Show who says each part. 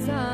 Speaker 1: time